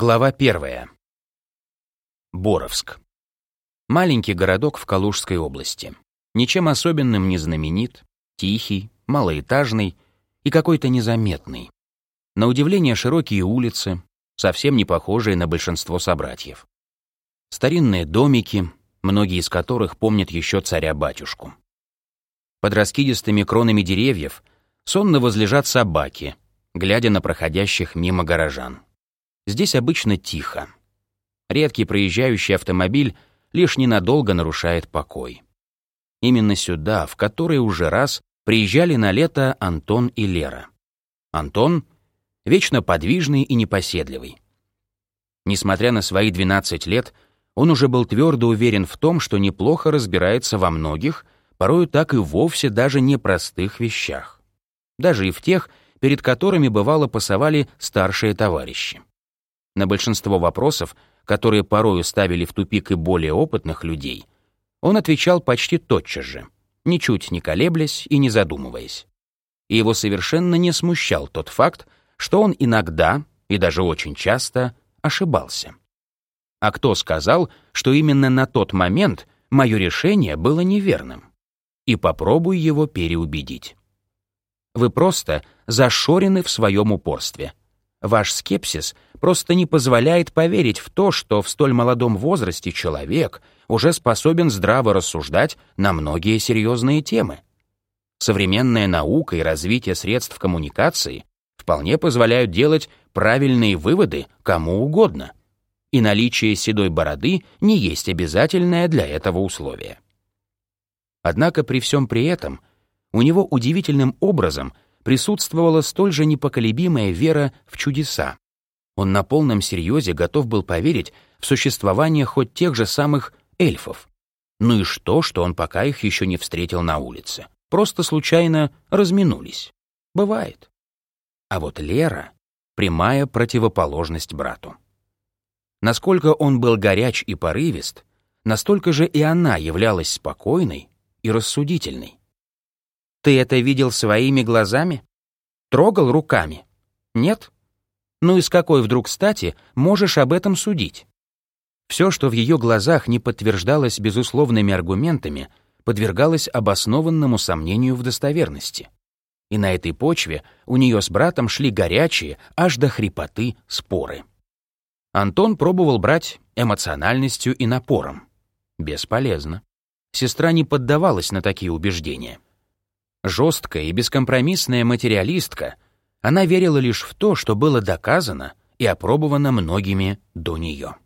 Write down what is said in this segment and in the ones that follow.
Глава первая. Боровск. Маленький городок в Калужской области. Ничем особенным не знаменит, тихий, малоэтажный и какой-то незаметный. На удивление широкие улицы, совсем не похожие на большинство собратьев. Старинные домики, многие из которых помнят еще царя-батюшку. Под раскидистыми кронами деревьев сонно возлежат собаки, глядя на проходящих мимо горожан. Здесь обычно тихо. Редкий проезжающий автомобиль лишь ненадолго нарушает покой. Именно сюда, в который уже раз приезжали на лето Антон и Лера. Антон — вечно подвижный и непоседливый. Несмотря на свои 12 лет, он уже был твердо уверен в том, что неплохо разбирается во многих, порою так и вовсе даже непростых вещах. Даже и в тех, перед которыми бывало пасовали старшие товарищи. На большинство вопросов, которые порою ставили в тупик и более опытных людей, он отвечал почти тотчас же, ничуть не колеблясь и не задумываясь. И его совершенно не смущал тот факт, что он иногда, и даже очень часто, ошибался. А кто сказал, что именно на тот момент мое решение было неверным? И попробуй его переубедить. Вы просто зашорены в своем упорстве. Ваш скепсис просто не позволяет поверить в то, что в столь молодом возрасте человек уже способен здраво рассуждать на многие серьезные темы. Современная наука и развитие средств коммуникации вполне позволяют делать правильные выводы кому угодно. И наличие седой бороды не есть обязательное для этого условие. Однако при всем при этом у него удивительным образом присутствовала столь же непоколебимая вера в чудеса, он на полном серьезе готов был поверить в существование хоть тех же самых эльфов. Ну и что, что он пока их еще не встретил на улице? Просто случайно разминулись. Бывает. А вот Лера — прямая противоположность брату. Насколько он был горяч и порывист, настолько же и она являлась спокойной и рассудительной. «Ты это видел своими глазами? Трогал руками? Нет? Ну и с какой вдруг стати можешь об этом судить? Все, что в ее глазах не подтверждалось безусловными аргументами, подвергалось обоснованному сомнению в достоверности. И на этой почве у нее с братом шли горячие, аж до хрипоты, споры. Антон пробовал брать эмоциональностью и напором. Бесполезно. Сестра не поддавалась на такие убеждения. Жесткая и бескомпромиссная материалистка — она верила лишь в то, что было доказано и опробовано многими до нее.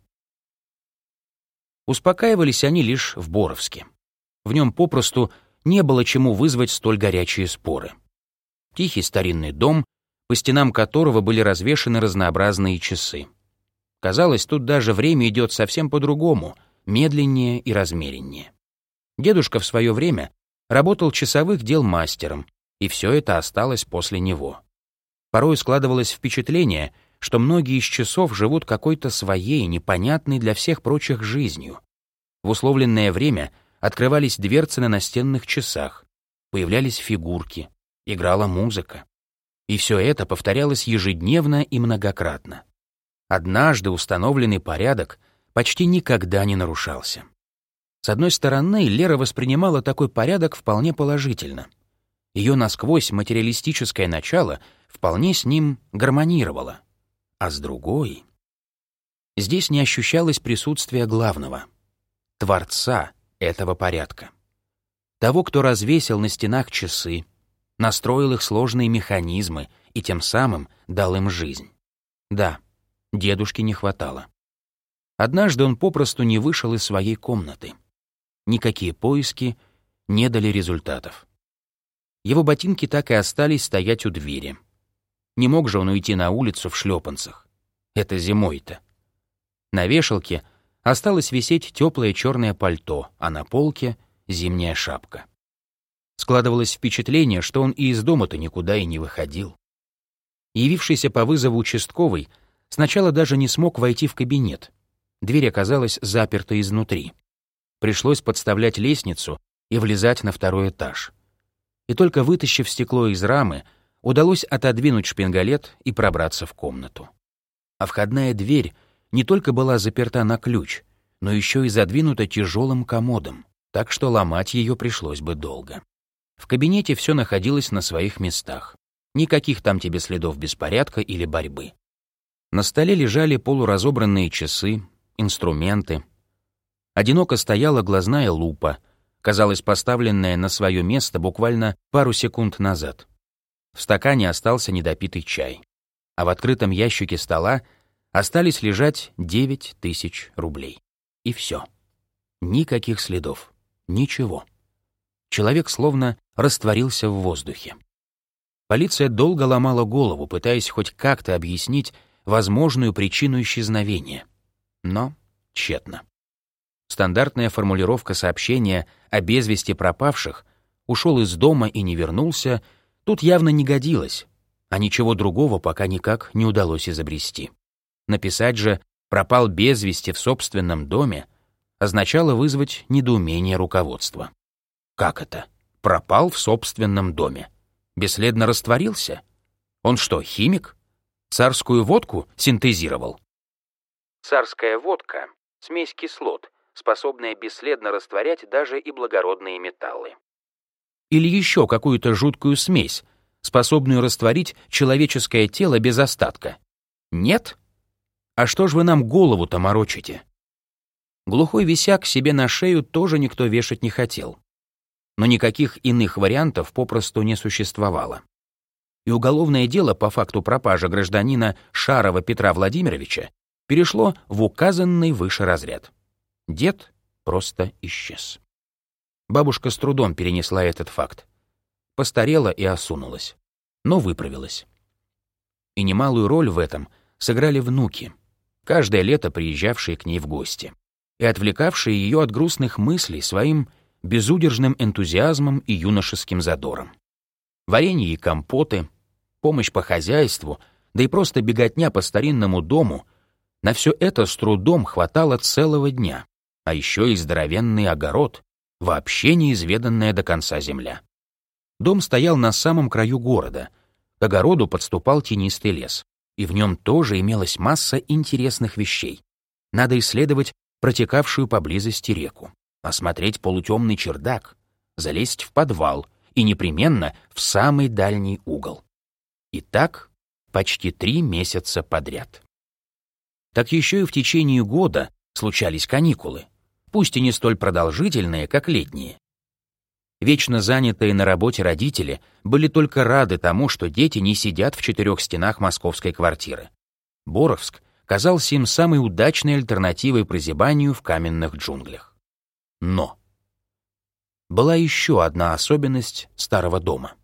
Успокаивались они лишь в Боровске. В нем попросту не было чему вызвать столь горячие споры. Тихий старинный дом, по стенам которого были развешаны разнообразные часы. Казалось, тут даже время идет совсем по-другому, медленнее и размереннее. Дедушка в свое время работал часовых дел мастером, и все это осталось после него. Порой складывалось впечатление, что многие из часов живут какой-то своей, непонятной для всех прочих жизнью. В условленное время открывались дверцы на настенных часах, появлялись фигурки, играла музыка. И все это повторялось ежедневно и многократно. Однажды установленный порядок почти никогда не нарушался. С одной стороны, Лера воспринимала такой порядок вполне положительно. Ее насквозь материалистическое начало — вполне с ним гармонировало. А с другой... Здесь не ощущалось присутствия главного — Творца этого порядка. Того, кто развесил на стенах часы, настроил их сложные механизмы и тем самым дал им жизнь. Да, дедушке не хватало. Однажды он попросту не вышел из своей комнаты. Никакие поиски не дали результатов. Его ботинки так и остались стоять у двери — не мог же он уйти на улицу в шлепанцах. Это зимой-то. На вешалке осталось висеть теплое черное пальто, а на полке — зимняя шапка. Складывалось впечатление, что он и из дома-то никуда и не выходил. Явившийся по вызову участковый сначала даже не смог войти в кабинет. Дверь оказалась заперта изнутри. Пришлось подставлять лестницу и влезать на второй этаж. И только вытащив стекло из рамы, удалось отодвинуть шпингалет и пробраться в комнату. А входная дверь не только была заперта на ключ, но еще и задвинута тяжелым комодом, так что ломать ее пришлось бы долго. В кабинете все находилось на своих местах. Никаких там тебе следов беспорядка или борьбы. На столе лежали полуразобранные часы, инструменты. Одиноко стояла глазная лупа, казалось, поставленная на свое место буквально пару секунд назад. В стакане остался недопитый чай, а в открытом ящике стола Остались лежать девять тысяч рублей. И все. Никаких следов. Ничего. Человек словно растворился в воздухе. Полиция долго ломала голову, пытаясь хоть как-то объяснить возможную причину исчезновения. Но тщетно. Стандартная формулировка сообщения о без пропавших ушел из дома и не вернулся, тут явно не годилась, а ничего другого пока никак не удалось изобрести. Написать же «пропал без вести в собственном доме» означало вызвать недоумение руководства. Как это? Пропал в собственном доме? Бесследно растворился? Он что, химик? Царскую водку синтезировал? Царская водка — смесь кислот, способная бесследно растворять даже и благородные металлы. Или еще какую-то жуткую смесь, способную растворить человеческое тело без остатка. Нет? «А что ж вы нам голову-то морочите?» Глухой висяк себе на шею тоже никто вешать не хотел. Но никаких иных вариантов попросту не существовало. И уголовное дело по факту пропажи гражданина Шарова Петра Владимировича перешло в указанный выше разряд. Дед просто исчез. Бабушка с трудом перенесла этот факт. Постарела и осунулась, но выправилась. И немалую роль в этом сыграли внуки — каждое лето приезжавшие к ней в гости и отвлекавшие ее от грустных мыслей своим безудержным энтузиазмом и юношеским задором. Варенье и компоты, помощь по хозяйству, да и просто беготня по старинному дому — на все это с трудом хватало целого дня, а еще и здоровенный огород, вообще неизведанная до конца земля. Дом стоял на самом краю города, к огороду подступал тенистый лес и в нем тоже имелась масса интересных вещей. Надо исследовать протекавшую поблизости реку, осмотреть полутемный чердак, залезть в подвал и непременно в самый дальний угол. И так почти три месяца подряд. Так еще и в течение года случались каникулы, пусть и не столь продолжительные, как летние. Вечно занятые на работе родители были только рады тому, что дети не сидят в четырех стенах московской квартиры. Боровск казался им самой удачной альтернативой прозябанию в каменных джунглях. Но была еще одна особенность старого дома.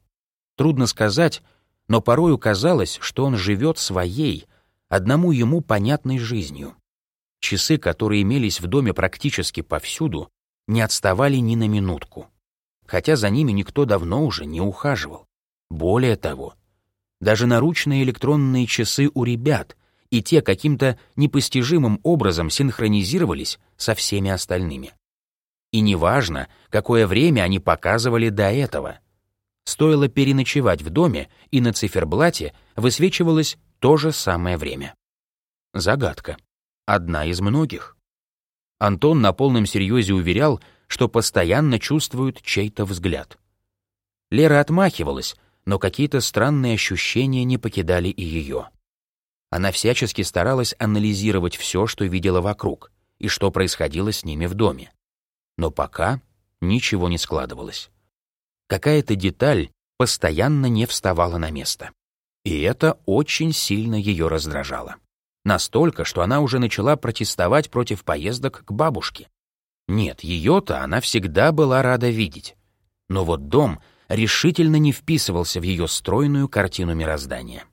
Трудно сказать, но порою казалось, что он живет своей, одному ему понятной жизнью. Часы, которые имелись в доме практически повсюду, не отставали ни на минутку хотя за ними никто давно уже не ухаживал. Более того, даже наручные электронные часы у ребят и те каким-то непостижимым образом синхронизировались со всеми остальными. И неважно, какое время они показывали до этого. Стоило переночевать в доме, и на циферблате высвечивалось то же самое время. Загадка. Одна из многих. Антон на полном серьезе уверял, что постоянно чувствуют чей-то взгляд. Лера отмахивалась, но какие-то странные ощущения не покидали и ее. Она всячески старалась анализировать все, что видела вокруг, и что происходило с ними в доме. Но пока ничего не складывалось. Какая-то деталь постоянно не вставала на место. И это очень сильно ее раздражало. Настолько, что она уже начала протестовать против поездок к бабушке. Нет, ее-то она всегда была рада видеть. Но вот дом решительно не вписывался в ее стройную картину мироздания.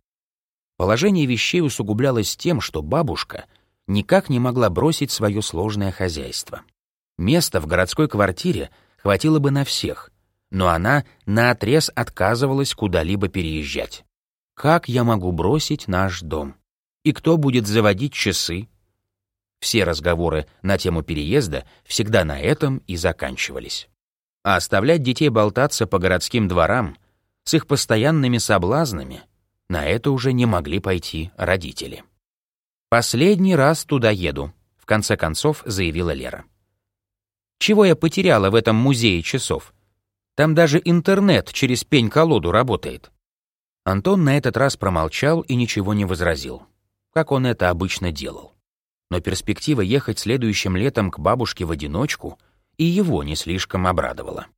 Положение вещей усугублялось тем, что бабушка никак не могла бросить свое сложное хозяйство. Места в городской квартире хватило бы на всех, но она наотрез отказывалась куда-либо переезжать. Как я могу бросить наш дом? И кто будет заводить часы, все разговоры на тему переезда всегда на этом и заканчивались. А оставлять детей болтаться по городским дворам с их постоянными соблазнами, на это уже не могли пойти родители. «Последний раз туда еду», — в конце концов заявила Лера. «Чего я потеряла в этом музее часов? Там даже интернет через пень-колоду работает». Антон на этот раз промолчал и ничего не возразил, как он это обычно делал. Но перспектива ехать следующим летом к бабушке в одиночку и его не слишком обрадовала.